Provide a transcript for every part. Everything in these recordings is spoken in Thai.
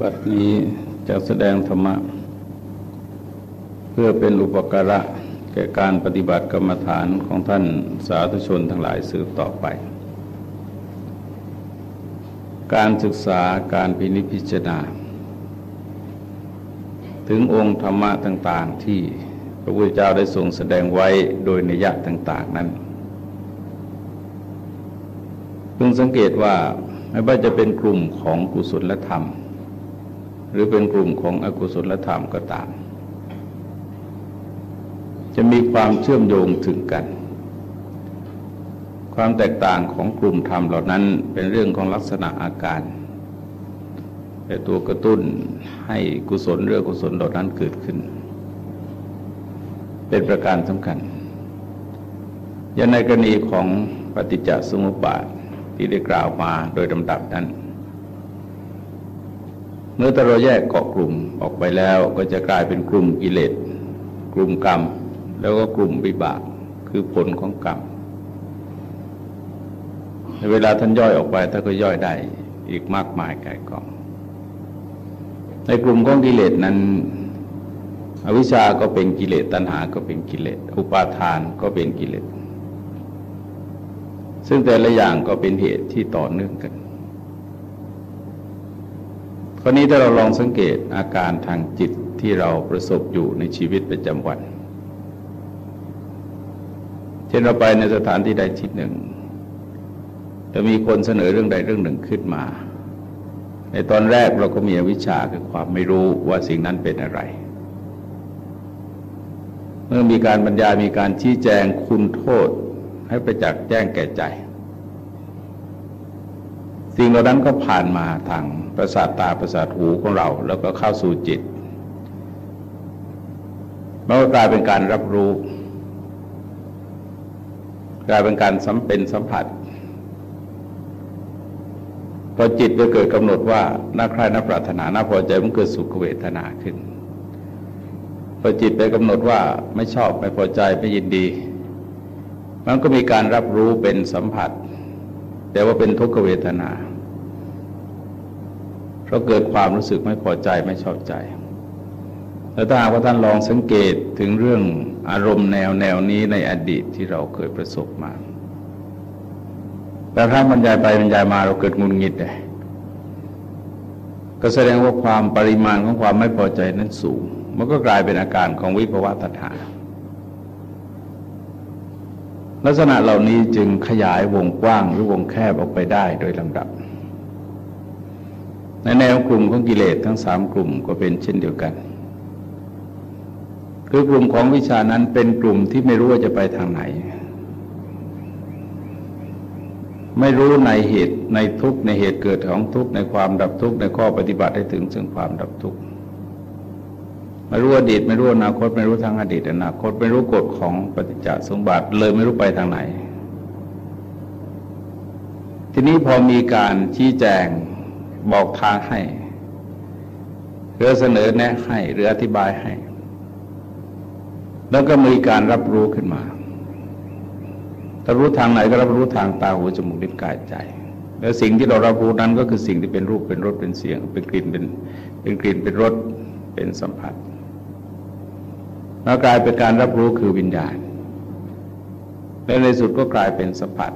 บัดนี้จะแสดงธรรมะ เพื่อเป็นอุปการะแก่การปฏิบัติกรรมฐานของท่านสาธุชนทั้งหลายสืบต่อไป การศึกษาการพินิจพิจารณา ถึงองค์ธรรมะต่างๆที่พระพุทธเจ้าได้ทรงแสดงไว้โดยนิยะต่าง ๆนั้นเพิ่งสังเกตว่าไม่ว่าจะเป็นกลุ่มของกุศลธรรม หรือเป็นกลุ่มของอกุศลธรรมก็ตาม จะมีความเชื่อมโยงถึงกัน ความแตกต่างของกลุ่มธรรมเหล่านั้นเป็นเรื่องของลักษณะอาการ แต่ตัวกระตุ้นให้กุศลเรื่องกุศลเหล่านั้นเกิดขึ้น เป็นประการสำคัญยันในกรณีของปฏิจจสมุปบาทที่ได้กล่าวมาโดยลำดับนั้น เมื่อเราแยกเกาะกลุ่มออกไปแล้วก็จะกลายเป็นกลุ่มกิเลสกลุ่มกรรม แล้วก็กลุ่มวิบากคือผลของกรรมในเวลาท่านย่อยออกไปท่านก็ย่อยได้อีกมากมายไก่กองในกลุ่มของกิเลสนั้น อวิชชาก็เป็นกิเลสตัณหาก็เป็นกิเลสอุปาทานก็เป็นกิเลสซึ่งแต่ละอย่างก็เป็นเหตุที่ต่อเนื่องกัน ราวนี้ถ้าเราลองสังเกตอาการทางจิตที่เราประสบอยู่ในชีวิตประจำวัน เช่นเราไปในสถานที่ใดที่หนึ่งจะมีคนเสนอเรื่องใดเรื่องหนึ่งขึ้นมา ในตอนแรกเราก็มีอวิชาคือความไม่รู้ว่าสิ่งนั้นเป็นอะไร เมื่อมีการบรรยายมีการชี้แจงคุณโทษให้ประจักษ์แจ้งแก่ใจ สิ่งเหล่านั้นก็ผ่านมาทางประสาทตาประสาทหูของเรา แล้วก็เข้าสู่จิตมันก็กลายเป็นการรับรู้ กลายเป็นการสัมเป็นสัมผัสพอจิตไปเกิดกำหนดว่าน่าใคร่น่าปรารถนาน่าพอใจมันเกิดสุขเวทนาขึ้นพอจิตไปกำหนดว่าไม่ชอบไม่พอใจไม่ยินดี มันก็มีการรับรู้เป็นสัมผัส แต่ว่าเป็นทุกขเวทนา เพราะเกิดความรู้สึกไม่พอใจไม่ชอบใจ แล้วถ้าว่าท่านลองสังเกตถึงเรื่องอารมณ์แนวแนวนี้ในอดีตที่เราเคยประสบมา แต่ถ้าบรรยายไปบรรยายมาเราเกิดงุนงิดเลยก็แสดงว่าความปริมาณของความไม่พอใจนั้นสูง มันก็กลายเป็นอาการของวิภวะตัณหา ลักษณะเหล่านี้จึงขยายวงกว้างหรือวงแคบออกไปได้โดยลำดับ ในแนวกลุ่มของกิเลสทั้งสามกลุ่มก็เป็นเช่นเดียวกัน คือกลุ่มของวิชานั้นเป็นกลุ่มที่ไม่รู้ว่าจะไปทางไหน ไม่รู้ในเหตุในทุกในเหตุเกิดของทุกในความดับทุกในข้อปฏิบัติให้ถึงซึ่งความดับทุกข์ ไม่รู้อดีตไม่รู้อนาคตไม่รู้ทางอดีตอนาคตไม่รู้กฎของปฏิจจสมบัติเลยไม่รู้ไปทางไหน ทีนี้พอมีการชี้แจงบอกทางให้หรือเสนอแนะให้หรืออธิบายให้ แล้วก็มีการรับรู้ขึ้นมาถ้ารู้ทางไหนก็รับรู้ทางตาหูจมูกลิ้นกายใจแล้วสิ่งที่เรารับรู้นั้นก็คือสิ่งที่เป็นรูปเป็นรสเป็นเสียง เป็นกลิ่นเป็นเป็นกลิ่นเป็นรสเป็นสัมผัส แล้วกลายเป็นการรับรู้คือวิญญาณ และในสุดก็กลายเป็นสัมผัส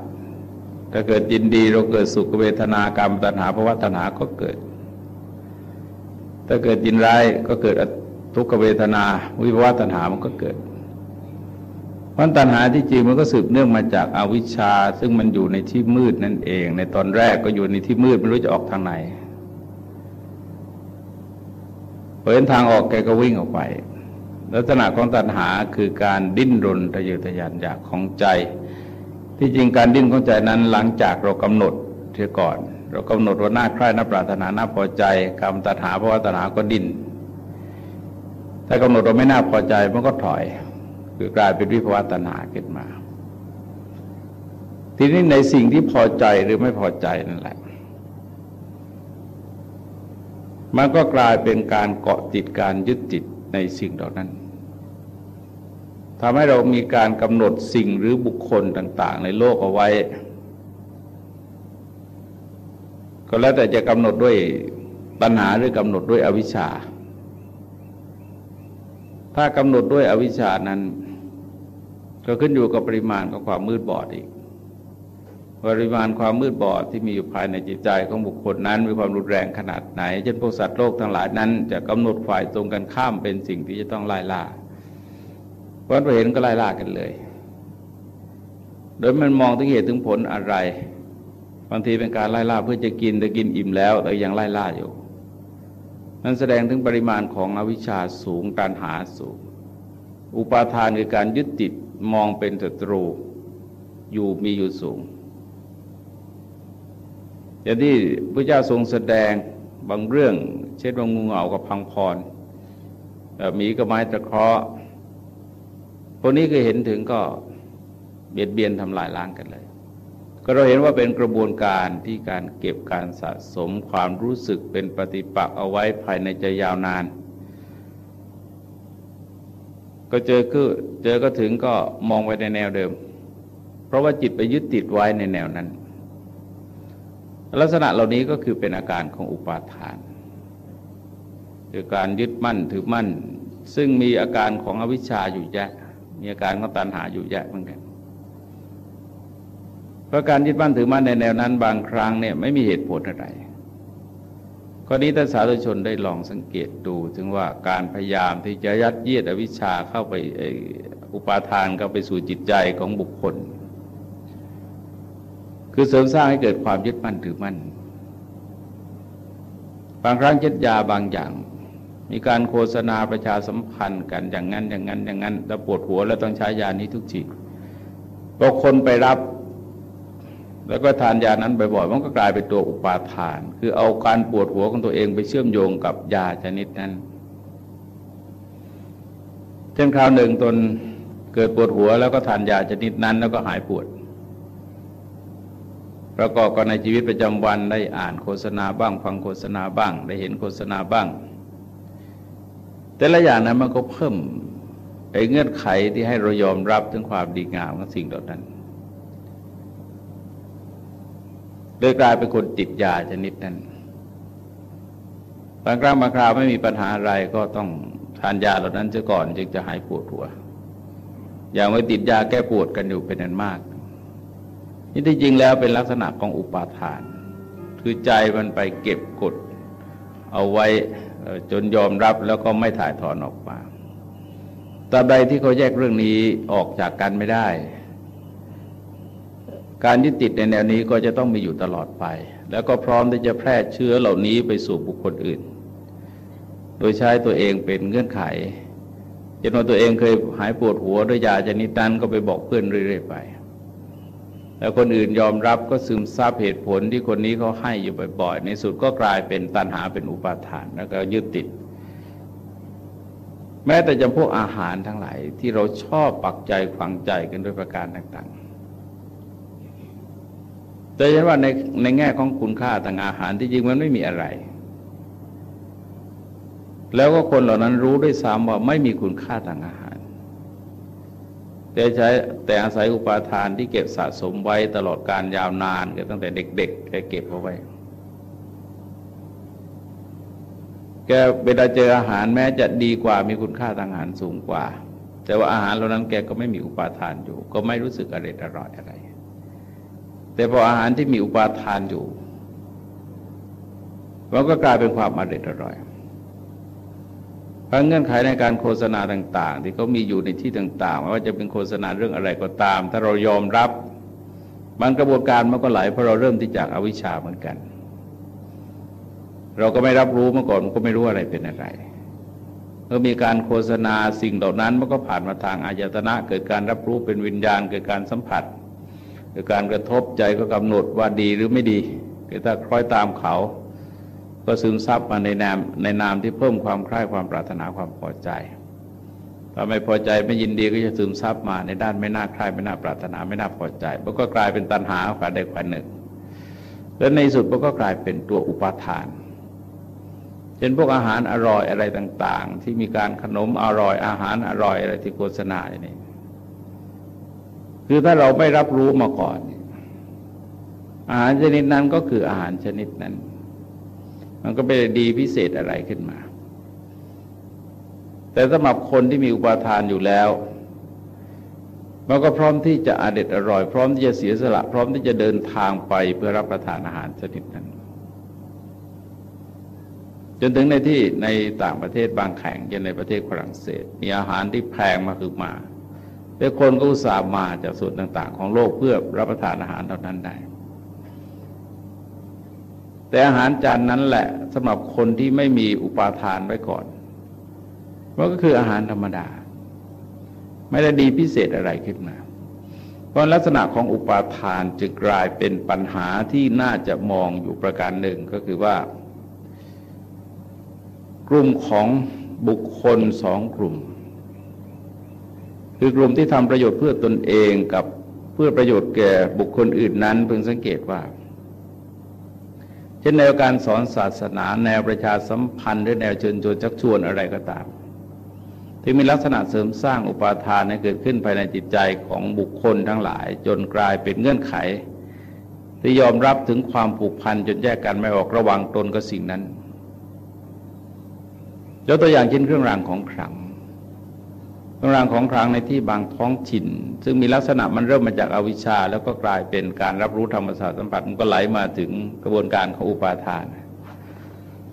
ถ้าเกิดยินดีเราเกิดสุขเวทนากรรมตัณหาภาวะตัณหาก็เกิด ถ้าเกิดยินร้ายก็เกิดทุกขเวทนาวิภาวะตัณหามันก็เกิดเพราะตัณหาที่จริงมันก็สืบเนื่องมาจากอาวิชชา ซึ่งมันอยู่ในที่มืดนั่นเอง ในตอนแรกก็อยู่ในที่มืดไม่รู้จะออกทางไหนเห็นทางออกแกก็วิ่งออกไป ลักษณะของตัณหาคือการดิ้นรนทะเยอทะยานอยากของใจ ที่จริงการดิ้นของใจนั้นหลังจากเรากำหนดเทียก่อน เรากำหนดว่าหน้าใคร่หน้าปรารถนาหน้าพอใจกรรมตัณหาเพราะว่าตัณหาก็ดิ้นถ้ากำหนดเราไม่น่าพอใจมันก็ถอย คือกลายเป็นวิภวตัณหาขึ้นมา ทีนี้ในสิ่งที่พอใจหรือไม่พอใจนั่นแหละมันก็กลายเป็นการเกาะติดการยึดติดในสิ่งเหล่านั้น ทำให้เรามีการกำหนดสิ่งหรือบุคคลต่าง ๆ ในโลกเอาไว้ ก็แล้วแต่จะกำหนดด้วยตัณหาหรือกำหนดด้วยอวิชชา ถ้ากำหนดด้วยอวิชชานั้น ก็ขึ้นอยู่กับปริมาณของความมืดบอดอีก ปริมาณความมืดบอดที่มีอยู่ภายในจิตใจของบุคคลนั้น มีความรุนแรงขนาดไหน เช่นพวกสัตว์โลกทั้งหลายนั้น จะกำหนดฝ่ายตรงกันข้ามเป็นสิ่งที่จะต้องไล่ล่า เพราะเราเห็นก็ไล่ล่ากันเลย โดยมันมองถึงเหตุถึงผลอะไร บางทีเป็นการไล่ล่าเพื่อจะกินแต่กินอิ่มแล้ว แต่ยังไล่ล่าอยู่นั่นแสดงถึงปริมาณของอวิชชาสูงการหาสูง อุปาทานคือการยึดติดมองเป็นศัตรูอยู่มีอยู่สูงอย่างที่พระเจ้าทรงแสดงบางเรื่อง เช่นว่างูเหงากับพังพรมีกับไม้ตะเคราะห์ พวกนี้คือเห็นถึงก็เบียดเบียนทำลายล้างกันเลย ก็เราเห็นว่าเป็นกระบวนการที่การเก็บการสะสมความรู้สึกเป็นปฏิปักษ์เอาไว้ภายในใจยาวนาน ก็เจอคือเจอก็ถึงก็มองไว้ในแนวเดิม เพราะว่าจิตไปยึดติดไว้ในแนวนั้น ลักษณะเหล่านี้ก็คือเป็นอาการของอุปาทานคือการยึดมั่นถือมั่น ซึ่งมีอาการของอวิชชาอยู่แยะ มีอาการของตัณหาอยู่แยะเหมือนกันเพราะการยึดมั่นถือมั่นในแนวนั้น บางครั้งเนี่ยไม่มีเหตุผลอะไรข้อนี้ท่านสาธุชนได้ลองสังเกตดู ถึงว่าการพยายามที่จะยัดเยียดอวิชชาเข้าไปอุปาทานเข้าไปสู่จิตใจของบุคคล คือเสริมสร้างให้เกิดความยึดมั่นถือมั่น บางครั้งเจ็ดยาบางอย่าง มีการโฆษณาประชาสัมพันธ์กันอย่างนั้นอย่างนั้นอย่างนั้นแล้วปวดหัวแล้วต้องใช้ยานี้ทุกทีพอคนไปรับ แล้วก็ทานยานั้นบ่อยๆมันก็กลายเป็นตัวอุปาทาน คือเอาการปวดหัวของตัวเองไปเชื่อมโยงกับยาชนิดนั้น เช่นคราวหนึ่งตนเกิดปวดหัวแล้วก็ทานยาชนิดนั้น แล้วก็หายปวดประกอบกับในชีวิตประจำวันได้อ่านโฆษณาบ้าง ฟังโฆษณาบ้าง ได้เห็นโฆษณาบ้าง แต่ละอย่างนั้นมันก็เพิ่มไอ้เงื่อนไขที่ให้เรายอมรับถึงความดีงามของสิ่งเหล่านั้นเลยกลายเป็นคนติดยาชนิดนั้นบางครั้งบางคราวไม่มีปัญหาอะไรก็ต้องทานยาเหล่านั้นเสียก่อนจึงจะหายปวดหัว อย่างไม่ติดยาแก้ปวดกันอยู่เป็นอันมาก นี่ที่จริงแล้วเป็นลักษณะของอุปาทาน คือใจมันไปเก็บกดเอาไว้ จนยอมรับแล้วก็ไม่ถ่ายถอนออกมาตราบใดที่เขาแยกเรื่องนี้ออกจากกันไม่ได้ การยึดติดในแนวนี้ก็จะต้องมีอยู่ตลอดไป แล้วก็พร้อมที่จะแพร่เชื้อเหล่านี้ไปสู่บุคคลอื่น โดยใช้ตัวเองเป็นเงื่อนไขจนว่าตัวเองเคยหายปวดหัวด้วยยาชนิดนั้นก็ไปบอกเพื่อนเรื่อยๆไป แล้วคนอื่นยอมรับก็ซึมซาบเหตุผลที่คนนี้เขาให้อยู่บ่อยๆ ในสุดก็กลายเป็นตัณหาเป็นอุปาทานแล้วก็ยึดติด แม้แต่จำพวกอาหารทั้งหลายที่เราชอบปักใจฝังใจกันด้วยประการต่างๆ แต่ยันว่าในในแง่ของคุณค่าทางอาหารที่จริงมันไม่มีอะไร แล้วก็คนเหล่านั้นรู้ด้วยซ้ำว่าไม่มีคุณค่าทางอาหาร แต่ใช้แต่อาศัยอุปาทานที่เก็บสะสมไว้ตลอดการยาวนานก็ตั้งแต่เด็กๆแกเก็บเอาไว้ แกเวลาเจออาหารแม้จะดีกว่ามีคุณค่าทางอาหารสูงกว่า แต่ว่าอาหารเหล่านั้นแกก็ไม่มีอุปาทานอยู่ ก็ไม่รู้สึกอร่อยอร่อยอะไร แต่พออาหารที่มีอุปาทานอยู่มันก็กลายเป็นความอร่อยอร่อย พราะเงื่อนไขในการโฆษณาต่าง ๆ ที่เขามีอยู่ในที่ต่างๆไม่ว่าจะเป็นโฆษณาเรื่องอะไรก็ตาม ถ้าเรายอมรับบางกระบวนการมันก็ไหลเพราะเราเริ่มที่จากอวิชชาเหมือนกัน เราก็ไม่รับรู้เมื่อก่อนก็ไม่รู้อะไรเป็นอะไรเมื่อมีการโฆษณาสิ่งเหล่านั้นมันก็ผ่านมาทางอายตนะ เกิดการรับรู้เป็นวิญญาณ เกิดการสัมผัส เกิดการกระทบใจก็กำหนดว่าดีหรือไม่ดีคือถ้าคล้อยตามเขา ก็ซึมซับมาในนามในนามที่เพิ่มความคล้ายความปรารถนาความพอใจถ้าไม่พอใจไม่ยินดีก็จะซึมซับมาในด้านไม่น่าใคร่ไม่น่าปรารถนาไม่น่าพอใจมันก็กลายเป็นตัณหาฝ่ายใดฝ่ายหนึ่ง แล้วในสุดมันก็กลายเป็นตัวอุปาทานเช่นพวกอาหารอร่อยอะไรต่าง ๆ ที่มีการขนมอร่อยอาหารอร่อยอะไรที่โฆษณาอย่างนี้คือถ้าเราไม่รับรู้มาก่อน อาหารชนิดนั้นก็คืออาหารชนิดนั้น มันก็ไม่ได้ดีพิเศษอะไรขึ้นมา แต่สำหรับคนที่มีอุปาทานอยู่แล้วมันก็พร้อมที่จะอเด็ดอร่อย พร้อมที่จะเสียสละ พร้อมที่จะเดินทางไปเพื่อรับประทานอาหารชนิดนั้น จนถึงในที่ในต่างประเทศบางแข่งอย่างในประเทศฝรั่งเศส มีอาหารที่แพงมาคือมาแต่คนก็อุตส่าห์มาจากส่วนต่าง ๆ ของโลกเพื่อรับประทานอาหารเท่านั้นได้ แต่อาหารจานนั้นแหละสำหรับคนที่ไม่มีอุปาทานไว้ก่อนมันก็คืออาหารธรรมดา ไม่ได้ดีพิเศษอะไรขึ้นมา เพราะลักษณะของอุปาทานจึงกลายเป็นปัญหาที่น่าจะมองอยู่ประการหนึ่งก็คือว่า กลุ่มของบุคคลสองกลุ่ม คือกลุ่มที่ทำประโยชน์เพื่อตนเองกับเพื่อประโยชน์แก่บุคคลอื่นนั้นเพิ่งสังเกตว่า ช่นแนวการสอนศาสนาแนวประชาสัมพันธ์หรือแนวเชิญชวนชักชวนอะไรก็ตาม ที่มีลักษณะเสริมสร้างอุปาทานให้เกิดขึ้นภายในจิตใจของบุคคลทั้งหลาย จนกลายเป็นเงื่อนไข ที่ยอมรับถึงความผูกพันจนแยกกันไม่ออกระวังตนกับสิ่งนั้นยกตัวอย่างเช่นเครื่องรางของขลัง เครื่องรางของขลังในที่บางท้องถิ่น ซึ่งมีลักษณะมันเริ่มมาจากอาวิชชา แล้วก็กลายเป็นการรับรู้ธรรมศาสตร์สัมผัสมันก็ไหลมาถึงกระบวนการของอุปาทาน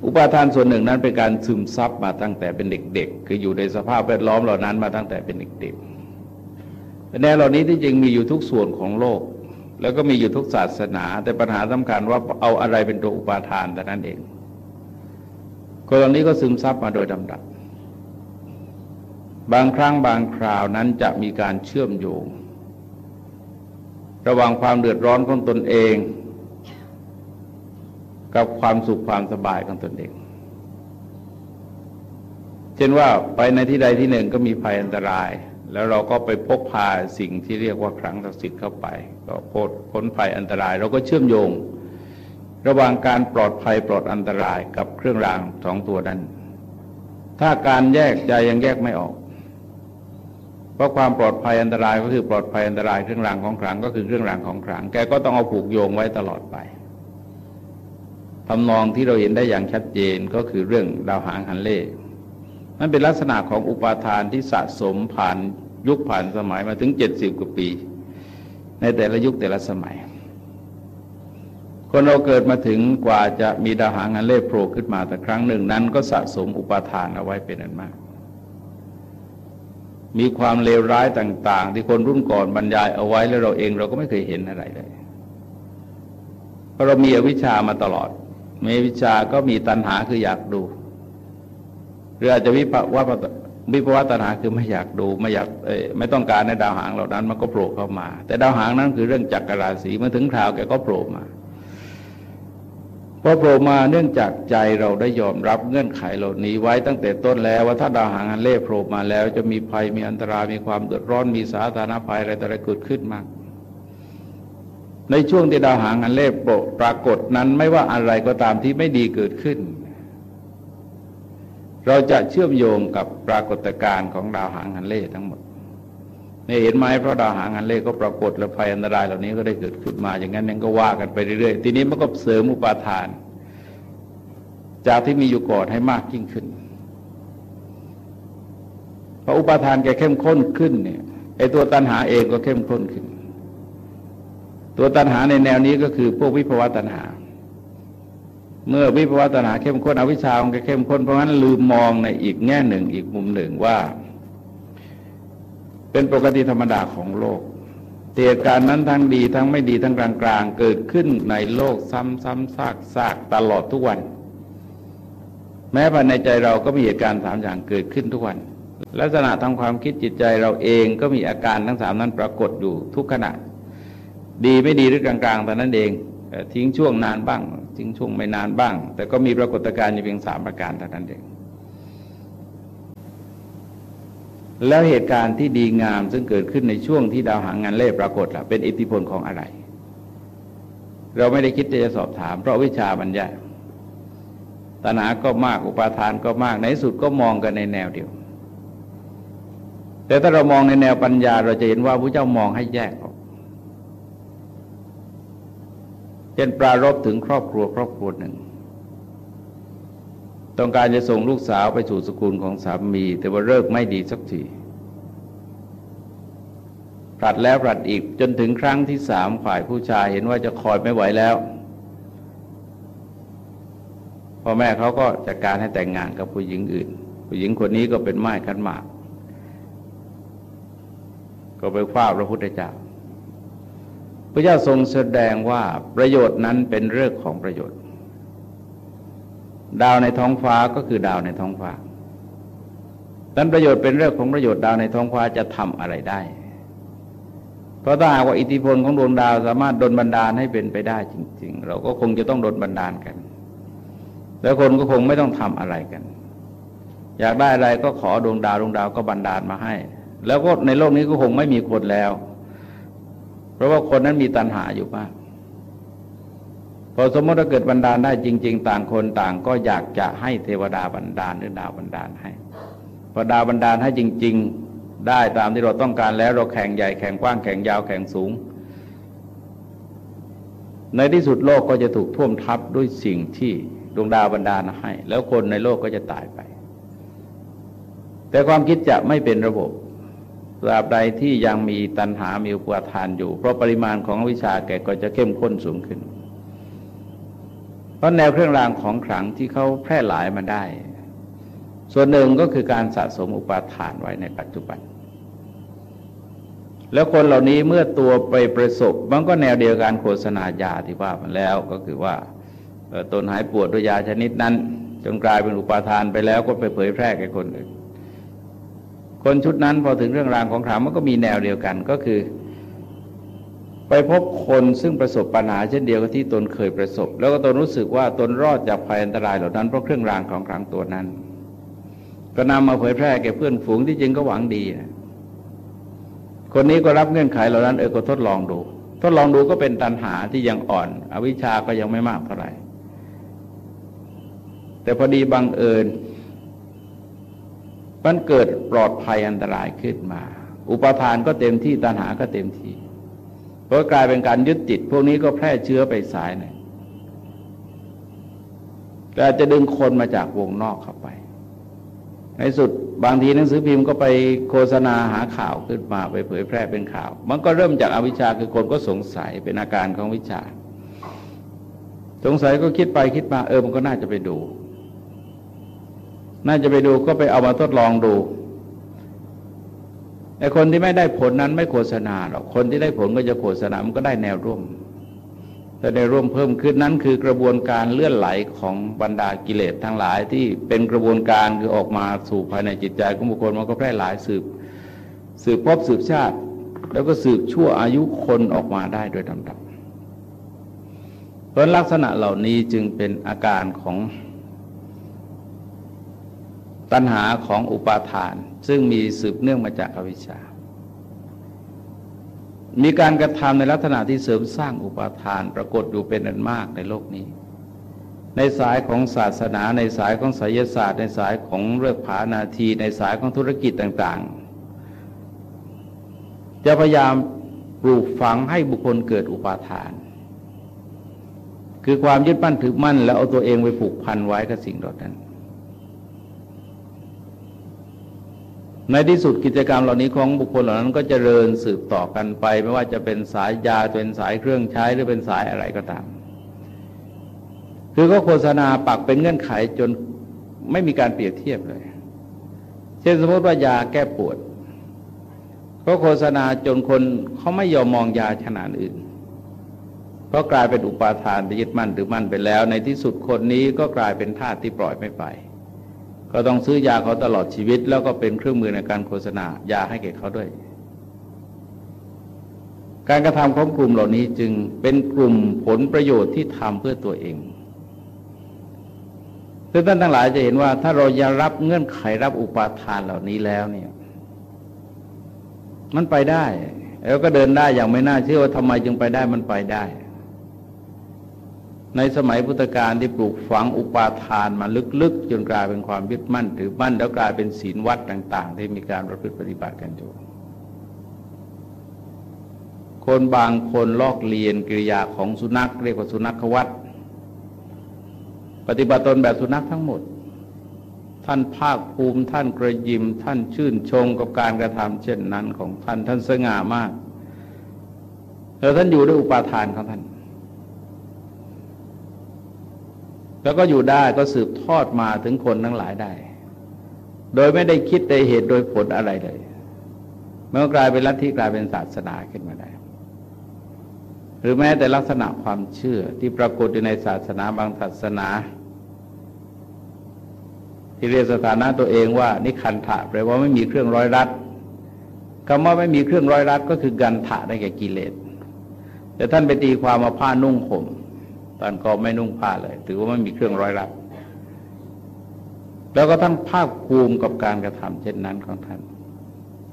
อุปาทานส่วนหนึ่งนั้นเป็นการซึมซับมาตั้งแต่เป็นเด็ก ๆ คืออยู่ในสภาพแวดล้อมเหล่านั้นมาตั้งแต่เป็นเด็กๆแนวเหล่านี้ที่จริงมีอยู่ทุกส่วนของโลก แล้วก็มีอยู่ทุกศาสนา แต่ปัญหาสำคัญว่าเอาอะไรเป็นตัวอุปาทานแต่นั้นเองคนเหล่านี้ก็ซึมซับมาโดยลำดับ บางครั้งบางคราวนั้นจะมีการเชื่อมโยง ระหว่างความเดือดร้อนของตนเอง กับความสุขความสบายของตนเอง เช่นว่าไปในที่ใดที่หนึ่งก็มีภัยอันตราย แล้วเราก็ไปพกพาสิ่งที่เรียกว่าครั้งศักดิ์สิทธิ์เข้าไป ก็พ้นพ้นภัยอันตราย เราก็เชื่อมโยง ระหว่างการปลอดภัยปลอดอันตรายกับเครื่องรางสองตัวนั้น ถ้าการแยกใจยังแยกไม่ออก เพราะความปลอดภัยอันตรายก็คือปลอดภัยอันตรายเครื่องรางของขลังก็คือเครื่องรางของขลัง แกก็ต้องเอาผูกโยงไว้ตลอดไปทำนองที่เราเห็นได้อย่างชัดเจนก็คือเรื่องดาวหางหันเล่มันเป็นลักษณะของอุปาทานที่สะสมผ่านยุคผ่านสมัยมาถึงเจ็ดสิบกว่าปี ในแต่ละยุคแต่ละสมัย คนเราเกิดมาถึงกว่าจะมีดาวหางหันเล่โผล่ขึ้นมาแต่ครั้งหนึ่งนั้น ก็สะสมอุปาทานเอาไว้เป็นอันมาก มีความเลวร้ายต่าง ๆ ที่คนรุ่นก่อนบรรยายเอาไว้แล้วเราเองเราก็ไม่เคยเห็นอะไรเลยเพราะเรามีอวิชชามาตลอดมีวิชาก็มีตัณหาคืออยากดู หรืออาจจะวิภาวะวิภาวะตัณหาคือไม่อยากดูไม่อยากไม่ต้องการในดาวหางเหล่านั้นมันก็โผล่เข้ามา แต่ดาวหางนั้นคือเรื่องจักรราศีเมื่อถึงคราวแกก็โผล่มา พอโผล่มาเนื่องจากใจเราได้ยอมรับเงื่อนไขเหล่านี้ไว้ตั้งแต่ต้นแล้วว่าถ้าดาวหางอันเล่โผล่มาแล้ว จะมีภัยมีอันตรายมีความเดือดร้อนมีสาธารณภัยอะไรต่ออะไรเกิดขึ้นมากในช่วงที่ดาวหางอันเล่ปรากฏนั้นไม่ว่าอะไรก็ตามที่ไม่ดีเกิดขึ้น เราจะเชื่อมโยงกับปรากฏการณ์ของดาวหางอันเล่ทั้งหมด นี่เห็นไหมเพราะดาวหางอันเล่ก็ปรากฏและภัยอันตรายเหล่านี้ก็ได้เกิดขึ้นมา อย่างนั้นยังก็ว่ากันไปเรื่อยๆ ทีนี้มันก็เสริมอุปาทาน จากที่มีอยู่ก่อนให้มากยิ่งขึ้นพออุปาทานแกเข้มข้นขึ้นเนี่ยไอตัวตัณหาเองก็เข้มข้นขึ้น ตัวตัณหาในแนวนี้ก็คือพวกวิภวตัณหา เมื่อวิภวตัณหาเข้มข้นอวิชชาของแกเข้มข้นเพราะงั้นลืมมองในอีกแง่หนึ่งอีกมุมหนึ่งว่า เป็นปกติธรรมดาของโลกเหตุการณ์นั้นทั้งดีทั้งไม่ดีทั้งกลางๆ เกิดขึ้นในโลกซ้ำๆซากๆตลอดทุกวัน แม้ภายในใจเราก็มีเหตุการณ์สามอย่างเกิดขึ้นทุกวัน ลักษณะทางความคิดจิตใจเราเองก็มีอาการทั้งสามนั้นปรากฏอยู่ทุกขณะ ดีไม่ดีหรือกลางๆแต่นั้นเองทิ้งช่วงนานบ้างทิ้งช่วงไม่นานบ้าง แต่ก็มีปรากฏการณ์อยู่เพียงสามประการเท่านั้นเอง แล้วเหตุการณ์ที่ดีงามซึ่งเกิดขึ้นในช่วงที่ดาวหางงานเล่ปรากฏล่ะเป็นอิทธิพลของอะไร เราไม่ได้คิดจะสอบถาม เพราะวิชาบัญญัติตัณหาก็มากอุปาทานก็มากในสุดก็มองกันในแนวเดียว แต่ถ้าเรามองในแนวปัญญาเราจะเห็นว่าพระเจ้ามองให้แยกออกเช่นปรารบถึงครอบครัวครอบครัวหนึ่ง ต้องการจะส่งลูกสาวไปสู่สกุลของสามี แต่ว่าเลิกไม่ดีสักทีผลัดแล้วผลัดอีกจนถึงครั้งที่สามฝ่ายผู้ชายเห็นว่าจะคอยไม่ไหวแล้วพ่อแม่เขาก็จัดการให้แต่งงานกับผู้หญิงอื่น ผู้หญิงคนนี้ก็เป็นไม้ขันหมาก ก็ไปคว้าพระพุทธเจ้าพระเจ้าทรงแสดงว่าประโยชน์นั้นเป็นเรื่องของประโยชน์ ดาวในท้องฟ้าก็คือดาวในท้องฟ้านั้นประโยชน์เป็นเรื่องของประโยชน์ดาวในท้องฟ้าจะทำอะไรได้ เพราะถ้าหากว่าอิทธิพลของดวงดาวสามารถดลบันดาลให้เป็นไปได้จริง ๆ เราก็คงจะต้องดลบันดาลกัน แล้วคนก็คงไม่ต้องทำอะไรกัน อยากได้อะไรก็ขอดวงดาวดวงดาวก็บันดาลมาให้ แล้วก็ในโลกนี้ก็คงไม่มีคนแล้ว เพราะว่าคนนั้นมีตัณหาอยู่มาก พอสมมติว่าเกิดบันดาลได้จริง ๆ ต่างคนต่างก็อยากจะให้เทวดาบันดาลหรือดาวบันดาลให้พอดาวบันดาลให้จริง ๆ ได้ตามที่เราต้องการแล้วเราแข่งใหญ่แข่งกว้างแข่งยาวแข่งสูง ในที่สุดโลกก็จะถูกท่วมทับด้วยสิ่งที่ดวงดาวบันดาลให้ แล้วคนในโลกก็จะตายไป แต่ความคิดจะไม่เป็นระบบตราบใดที่ยังมีตัณหามีอุปทานอยู่ เพราะปริมาณของวิชาแกก็จะเข้มข้นสูงขึ้น เพราะแนวเครื่องรางของขลังที่เขาแพร่หลายมาได้ ส่วนหนึ่งก็คือการสะสมอุปทานไว้ในปัจจุบัน แล้วคนเหล่านี้เมื่อตัวไปประสบมันก็แนวเดียวกันโฆษณายาที่ว่ามาแล้วก็คือว่าตนหายปวดด้วยยาชนิดนั้น จนกลายเป็นอุปาทานไปแล้วก็ไปเผยแพร่แก่คนอื่นคนชุดนั้นพอถึงเรื่องราวของขามมันก็มีแนวเดียวกันก็คือ ไปพบคนซึ่งประสบปัญหาเช่นเดียวกับที่ตนเคยประสบ แล้วก็ตนรู้สึกว่าตนรอดจากภัยอันตรายเหล่านั้นเพราะเครื่องรางของขลังตัวนั้น ก็นำมาเผยแพร่แก่เพื่อนฝูงที่จริงก็หวังดีนะคนนี้ก็รับเงื่อนไขเหล่านั้นเออก็ทดลองดู ทดลองดูก็เป็นตันหาที่ยังอ่อน อวิชาก็ยังไม่มากเท่าไหร่แต่พอดีบังเอิญมันเกิดปลอดภัยอันตรายขึ้นมา อุปทานก็เต็มที่ตัณหาก็เต็มที่ เพราะกลายเป็นการยึดติด พวกนี้ก็แพร่เชื้อไปสายหนึ่งแต่จะดึงคนมาจากวงนอกเข้าไป ในสุดบางทีหนังสือพิมพ์ก็ไปโฆษณาหาข่าวขึ้นมาไปเผยแพร่เป็นข่าว มันก็เริ่มจากอาวิชชาคือคนก็สงสัยเป็นอาการของวิชา สงสัยก็คิดไปคิดมาเออมันก็น่าจะไปดู น่าจะไปดูก็ไปเอามาทดลองดู ไอ้คนที่ไม่ได้ผลนั้นไม่โฆษณาหรอกคนที่ได้ผลก็จะโฆษณามันก็ได้แนวร่วมแต่ในร่วมเพิ่มขึ้นนั้นคือกระบวนการเลื่อนไหลของบรรดากิเลสทั้งหลายที่เป็นกระบวนการคือออกมาสู่ภายในจิตใจของบุคคลมันก็แพร่หลายสืบ สืบพบสืบชาติ แล้วก็สืบชั่วอายุคนออกมาได้โดยลำดับเพราะลักษณะเหล่านี้จึงเป็นอาการของตัณหาของอุปาทาน ซึ่งมีสืบเนื่องมาจากอวิชชา มีการกระทำในลักษณะที่เสริมสร้างอุปาทานปรากฏอยู่เป็นอันมากในโลกนี้ ในสายของศาสนา ในสายของไสยศาสตร์ ในสายของเรื่องผานาที ในสายของธุรกิจต่างๆ จะพยายามปลูกฝังให้บุคคลเกิดอุปาทาน คือความยึดมั่นถือมั่น แล้วเอาตัวเองไปผูกพันไว้กับสิ่งเหล่านั้น ในที่สุดกิจกรรมเหล่านี้ของบุคคลเหล่านั้นก็จเจริญสืบต่อกันไป ไม่ว่าจะเป็นสายยาเป็นสายเครื่องใช้หรือเป็นสายอะไรก็ตาม คือก็โฆษณาปักเป็นเงื่อนไขจนไม่มีการเปรียบเทียบเลย เช่นสมมติว่ายาแก้ปวดก็โฆษณาจนคนเขาไม่ยอมมองยาขนาดอื่น เพราะกลายเป็นอุปาทานที่ยึดมั่นถือมั่นไปแล้ว ในที่สุดคนนี้ก็กลายเป็นทาสที่ปล่อยไม่ไป ก็ต้องซื้อยาเขาตลอดชีวิต แล้วก็เป็นเครื่องมือในการโฆษณายาให้แก่เขาด้วย การกระทำของกลุ่มเหล่านี้จึงเป็นกลุ่มผลประโยชน์ที่ทำเพื่อตัวเองซึ่งท่านทั้งหลายจะเห็นว่า ถ้าเรายังรับเงื่อนไขรับอุปาทานเหล่านี้แล้วเนี่ย มันไปได้ แล้วก็เดินได้อย่างไม่น่าเชื่อว่าทำไมจึงไปได้มันไปได้ ในสมัยพุทธกาลที่ปลูกฝังอุปาทานมาลึกๆ จนกลายเป็นความยึดมั่นถือมั่นแล้วกลายเป็นศีลวัดต่าง ๆ ที่มีการประพฤติปฏิบัติกันอยู่คนบางคนลอกเลียนกิริยาของสุนัขเรียกว่าสุนัขวัดปฏิบัติตนแบบสุนัขทั้งหมด ท่านภาคภูมิท่านกระยิมท่านชื่นชมกับการกระทำเช่นนั้นของท่านท่านสง่ามากแล้วท่านอยู่ด้วยอุปาทานของท่าน แล้วก็อยู่ได้ก็สืบทอดมาถึงคนทั้งหลายได้ โดยไม่ได้คิดในเหตุโดยผลอะไรเลยมันก็กลายเป็นลัทธิกลายเป็นศาสนาขึ้นมาได้ หรือแม้แต่ลักษณะความเชื่อที่ปรากฏอยู่ในศาสนาบางศาสนา ที่เรียกสถานะตัวเองว่า นิคันถะแปลว่าไม่มีเครื่องร้อยรัดคำว่าไม่มีเครื่องร้อยรัดก็คือกันถะได้แก่กิเลสแต่ท่านไปตีความมาผ้านุ่งห่ม ตอนก็ไม่นุ่งผ้าเลย ถือว่าไม่มีเครื่องร้อยรัดแล้วก็ท่านภาคภูมิกับการกระทำเช่นนั้นของท่าน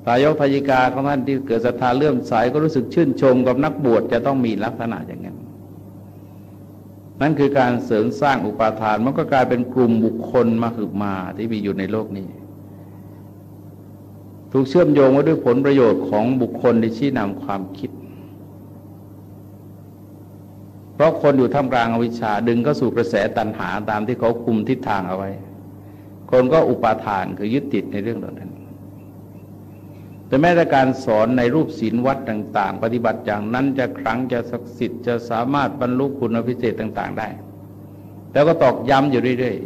ตายกทายิกาของท่านที่เกิดศรัทธาเลื่อมใสก็รู้สึกชื่นชมกับนักบวชจะต้องมีลักษณะอย่างนั้นนั่นคือการเสริมสร้างอุปาทานมันก็กลายเป็นกลุ่มบุคคลมาึกมาที่มีอยู่ในโลกนี้ ถูกเชื่อมโยงไว้ด้วยผลประโยชน์ของบุคคลที่ชี้นำความคิด เพ ราะคนอยู่ท่ามกลางอวิชชาดึงก็สู่กระแสตัณหาตามที่เขาคุมทิศทางเอาไว้ คนก็อุปาทานคือยึดติดในเรื่องเหล่านั้น แต่แม้แต่การสอนในรูปศีลวัดต่าง ๆ ปฏิบัติอย่างนั้นจะครั้งจะศักดิ์สิทธิ์จะสามารถบรรลุคุณพิเศษต่าง ๆ ได้ แล้วก็ตอกย้ำอยู่เรื่อย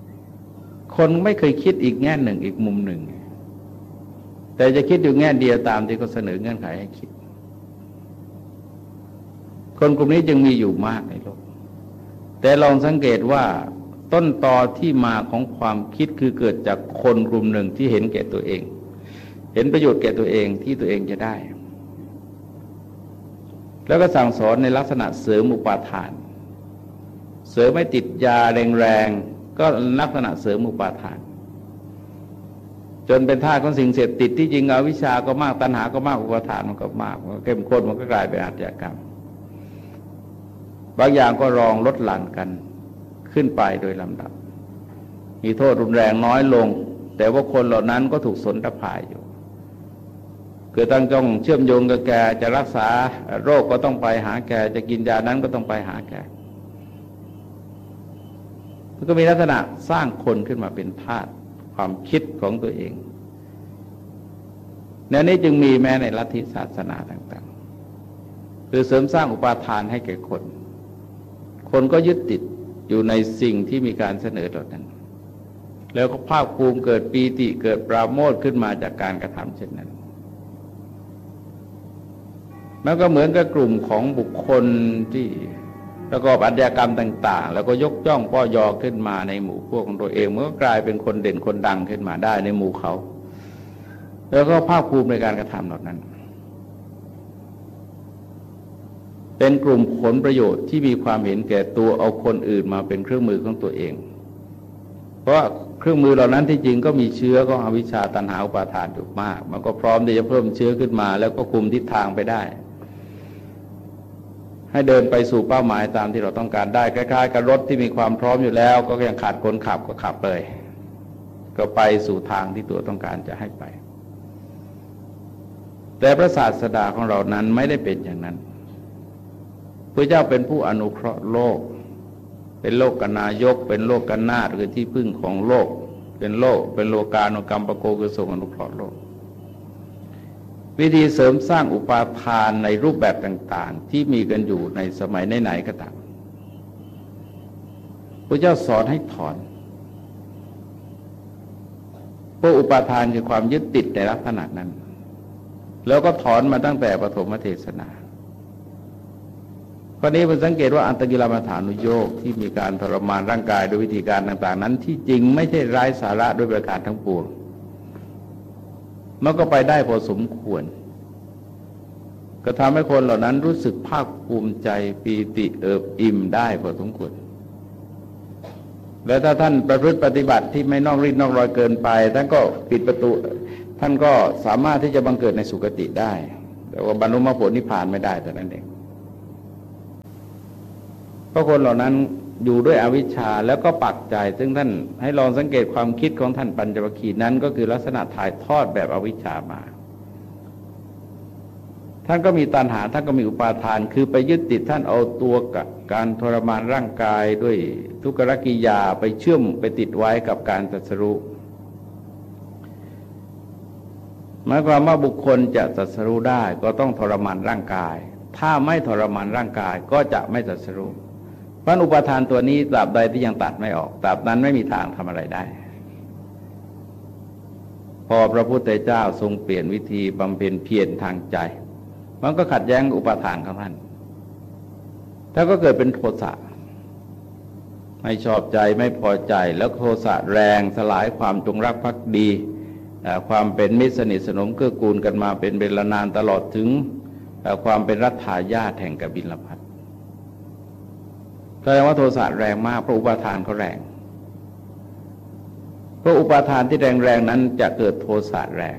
ๆ คนไม่เคยคิดอีกแง่หนึ่งอีกมุมหนึ่ง แต่จะคิดอยู่แง่เดียวตามที่เขาเสนอเงื่อนไขให้คิด คนกลุ่มนี้จึงมีอยู่มากในโลก แต่ลองสังเกตว่าต้นตอที่มาของความคิดคือเกิดจากคนกลุ่มหนึ่งที่เห็นแก่ตัวเอง เห็นประโยชน์แก่ตัวเองที่ตัวเองจะได้ แล้วก็สั่งสอนในลักษณะเสริมอุปาทาน เสริมไม่ติดยาแรงๆก็ลักษณะเสริมอุปาทาน จนเป็นท่าของสิ่งเสพติดที่จริงเอาวิชาก็มากตัณหาก็มากอุปาทานมันก็มากมันเข้มข้นมันก็กลายเป็นอาชญากรรม บางอย่างก็รองลดหลั่นกันขึ้นไปโดยลำดับ มีโทษรุนแรงน้อยลง แต่ว่าคนเหล่านั้นก็ถูกสนตะพายอยู่คือตั้งจ้องเชื่อมโยงกับแกจะรักษาโรคก็ต้องไปหาแกจะกินยานั้นก็ต้องไปหาแกมันก็มีลักษณะสร้างคนขึ้นมาเป็นธาตุความคิดของตัวเองแนวนี้จึงมีแม้ในลัทธิศาสนาต่างๆ คือเสริมสร้างอุปาทานให้แก่คน คนก็ยึดติดอยู่ในสิ่งที่มีการเสนอเหล่านั้น แล้วก็ภาคภูมิเกิดปีติเกิดปราโมทขึ้นมาจากการกระทำเช่นนั้นมันก็เหมือนกับกลุ่มของบุคคลที่ประกอบอาชญากรรมต่าง ๆ แล้วก็ยกย่องป้อยอขึ้นมาในหมู่พวกของตัวเองมันก็กลายเป็นคนเด่นคนดังขึ้นมาได้ในหมู่เขา แล้วก็ภาคภูมิในการกระทำเหล่านั้น เป็นกลุ่มผลประโยชน์ที่มีความเห็นแก่ตัวเอาคนอื่นมาเป็นเครื่องมือของตัวเอง เพราะเครื่องมือเหล่านั้นที่จริงก็มีเชื้อก็อวิชชาตันหาอุปาทานอยู่มาก มันก็พร้อมที่จะเพิ่มเชื้อขึ้นมา แล้วก็คุมทิศทางไปได้ ให้เดินไปสู่เป้าหมายตามที่เราต้องการได้คล้ายๆกับรถที่มีความพร้อมอยู่แล้ว ก็ยังขาดคนขับก็ขับเลย ก็ไปสู่ทางที่ตัวต้องการจะให้ไป แต่พระศาสดาของเรานั้นไม่ได้เป็นอย่างนั้น พระเจ้าเป็นผู้อนุเคราะห์โลก เป็นโลกกนายก เป็นโลกกันนาคือที่พึ่งของโลก เป็นโลก เป็นโลกานุกรรมปโกคือทรงอนุเคราะห์โลก วิธีเสริมสร้างอุปาทานในรูปแบบต่างๆ ที่มีกันอยู่ในสมัยไหนๆก็ตามพระเจ้าสอนให้ถอนพวกอุปาทานคือความยึดติดในลักษณะนั้น แล้วก็ถอนมาตั้งแต่ปฐมเทศนา ข้อนี้ผมสังเกตว่าอันตกิลมาฐานุโยกที่มีการทรมานร่างกายโดยวิธีการต่าง ๆ นั้น ที่จริงไม่ใช่ไร้สาระด้วยประการทั้งปวงมันก็ไปได้พอสมควร ก็ทำให้คนเหล่านั้นรู้สึกภาคภูมิใจปีติเอิบอิ่มได้พอสมควรแล้วถ้าท่านประพฤติปฏิบัติที่ไม่นอกรีดนอกรอยเกินไปท่านก็ปิดประตู ท่านก็สามารถที่จะบังเกิดในสุคติได้ แต่ว่าบรรลุมรรคผลนิพพานไม่ได้แต่นั้นเอง เพราะคนเหล่านั้นอยู่ด้วยอวิชชาแล้วก็ปักใจ ซึ่งท่านให้ลองสังเกตความคิดของท่านปัญจวัคคีย์นั้น ก็คือลักษณะถ่ายทอดแบบอวิชชามา ท่านก็มีตัณหาท่านก็มีอุปาทาน คือไปยึดติดท่านเอาตัวกับการทรมานร่างกายด้วยทุกขรกิยาไปเชื่อมไปติดไว้กับการตรัสรู้หมายความว่าบุคคลจะตรัสรู้ได้ก็ต้องทรมานร่างกาย ถ้าไม่ทรมานร่างกายก็จะไม่ตรัสรู้ ราะอุปทานตัวนี้ตราบใดที่ยังตัดไม่ออกตราบนั้นไม่มีทางทำอะไรได้ พอพระพุทธเจ้าทรงเปลี่ยนวิธีบำเพ็ญเพียรทางใจ มันก็ขัดแย้งอุปทานของท่านถ้าก็เกิดเป็นโทสะไม่ชอบใจไม่พอใจแล้วโทสะแรงสลายความจงรักภักดีความเป็นมิตรสนิทสนมเกื้อกูลกันมาเป็นเวลานานตลอดถึงความเป็นรัฐาญาแห่งกบิลพัท แสดงว่าโทสะแรงมากเพราะอุปาทานเขาแรง เพราะอุปาทานที่แรงๆนั้นจะเกิดโทสะแรง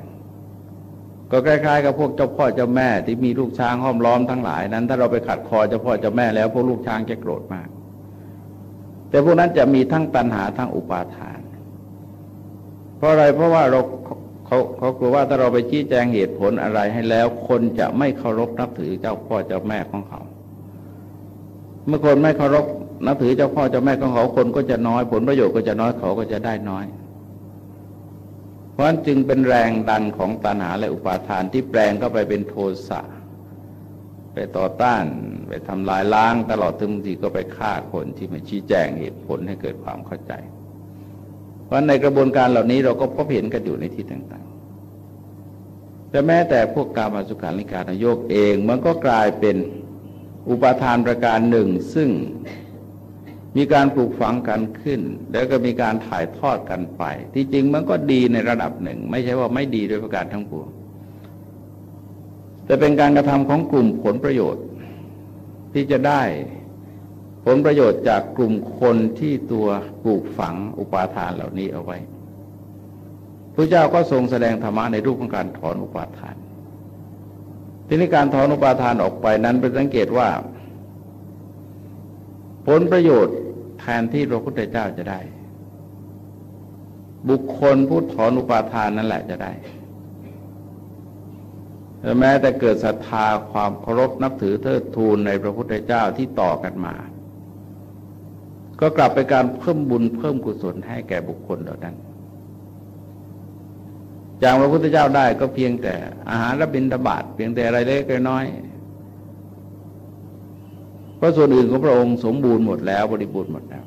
ก็คล้ายๆ กับพวกเจ้าพ่อเจ้าแม่ที่มีลูกช้างห้อมล้อมทั้งหลายนั้น ถ้าเราไปขัดคอเจ้าพ่อเจ้าแม่แล้วพวกลูกช้างจะโกรธมาก แต่พวกนั้นจะมีทั้งตัณหาทั้งอุปาทาน เพราะอะไรเพราะว่าเราเขาเขากลัวว่าถ้าเราไปชี้แจงเหตุผลอะไรให้แล้ว คนจะไม่เคารพนับถือเจ้าพ่อเจ้าแม่ของเขา เมื่อคนไม่เคารพนับถือเจ้าพ่อเจ้าแม่ของเขาคนก็จะน้อย ผลประโยชน์ก็จะน้อยเขาก็จะได้น้อย เพราะฉะนั้นจึงเป็นแรงดันของตัณหาและอุปาทานที่แปลงเข้าไปเป็นโทสะไปต่อต้านไปทำลายล้างตลอดถึงบางทีก็ไปฆ่าคนที่มาชี้แจงเหตุผลให้เกิดความเข้าใจ เพราะในกระบวนการเหล่านี้เราก็พบเห็นกันอยู่ในที่ต่างๆ แต่แม้แต่พวกกามาสุขาริการโยกเองมันก็กลายเป็น อุปทานประการหนึ่งซึ่งมีการปลูกฝังกันขึ้น แล้วก็มีการถ่ายทอดกันไป ที่จริงมันก็ดีในระดับหนึ่ง ไม่ใช่ว่าไม่ดีโดยประการทั้งปวงแต่เป็นการกระทำของกลุ่มผลประโยชน์ ที่จะได้ผลประโยชน์จากกลุ่มคนที่ตัวปลูกฝังอุปาทานเหล่านี้เอาไว้พระเจ้าก็ทรงแสดงธรรมะในรูปของการถอนอุปาทาน ทีนี้การถอนอุปาทานออกไปนั้นเป็นสังเกตว่า ผลประโยชน์แทนที่พระพุทธเจ้าจะได้ บุคคลผู้ถอนอุปาทานนั่นแหละจะได้แม้แต่เกิดศรัทธาความเคารพนับถือเทิดทูนในพระพุทธเจ้าที่ต่อกันมา ก็กลับไปการเพิ่มบุญเพิ่มกุศลให้แก่บุคคลเหล่านั้น อย่างพระพุทธเจ้าได้ก็เพียงแต่อาหารรับบิณฑบาตเพียงแต่อะไรเล็กน้อยเพราะส่วนอื่นของพระองค์สมบูรณ์หมดแล้วบริบูรณ์หมดแล้ว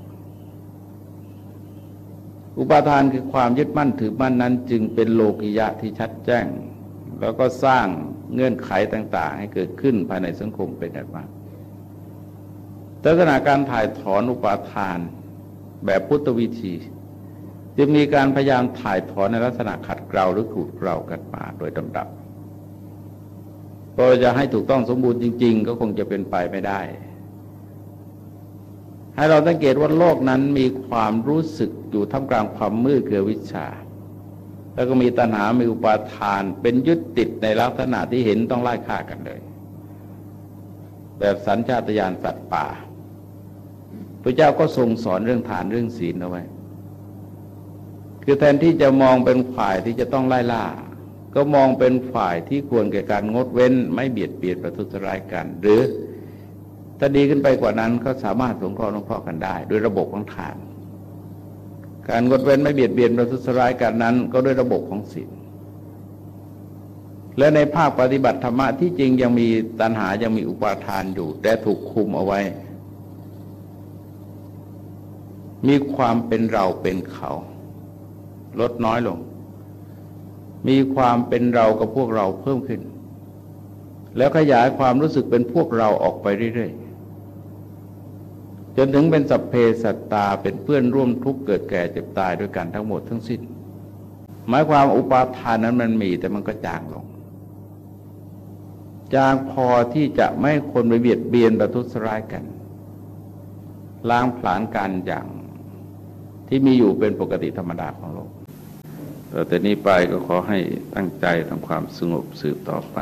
อุปาทานคือความยึดมั่นถือมั่นนั้น จึงเป็นโลกิยะที่ชัดแจ้ง แล้วก็สร้างเงื่อนไขต่าง ๆ ให้เกิดขึ้นภายในสังคมเป็นอันมากลักษณะการถ่ายถอนอุปาทานแบบพุทธวิธี จึงมีการพยายามถ่ายถอนในลักษณะขัดเกลาหรือขูดเกลากันมาโดยลำดับพอจะให้ถูกต้องสมบูรณ์จริง ๆ ก็คงจะเป็นไปไม่ได้ ให้เราสังเกตว่าโลกนั้นมีความรู้สึกอยู่ท่ามกลางความมืดเกือวิชา แล้วก็มีตัณหา มีอุปาทาน เป็นยึดติดในลักษณะที่เห็นต้องไล่ฆ่ากันเลย แบบสัญชาตญาณสัตว์ป่าพระเจ้าก็ทรงสอนเรื่องทานเรื่องศีลเอาไว้ คือแทนที่จะมองเป็นฝ่ายที่จะต้องไล่ล่า ก็มองเป็นฝ่ายที่ควรแก่การงดเว้น ไม่เบียดเบียนประทุษร้ายกัน หรือถ้าดีขึ้นไปกว่านั้นก็สามารถสงเคราะห์สงเคราะห์กันได้ ด้วยระบบของฐานการงดเว้นไม่เบียดเบียนประทุษร้ายกันนั้น ก็ด้วยระบบของศีลและในภาคปฏิบัติธรรมะที่จริงยังมีตัณหายังมีอุปาทานอยู่ แต่ถูกคุมเอาไว้ มีความเป็นเราเป็นเขา ลดน้อยลง มีความเป็นเรากับพวกเราเพิ่มขึ้น แล้วขยายความรู้สึกเป็นพวกเราออกไปเรื่อยๆ จนถึงเป็นสัพเพสัตตาเป็นเพื่อนร่วมทุกข์เกิดแก่เจ็บตายด้วยกันทั้งหมดทั้งสิ้น หมายความอุปาทานนั้นมันมีแต่มันก็จางลงจางพอที่จะไม่คนไปเบียดเบียนประทุษร้ายกัน ล้างผลาญกันอย่างที่มีอยู่เป็นปกติธรรมดาของโลก แต่นี้ไปก็ขอให้ตั้งใจทำความสงบสืบต่อไป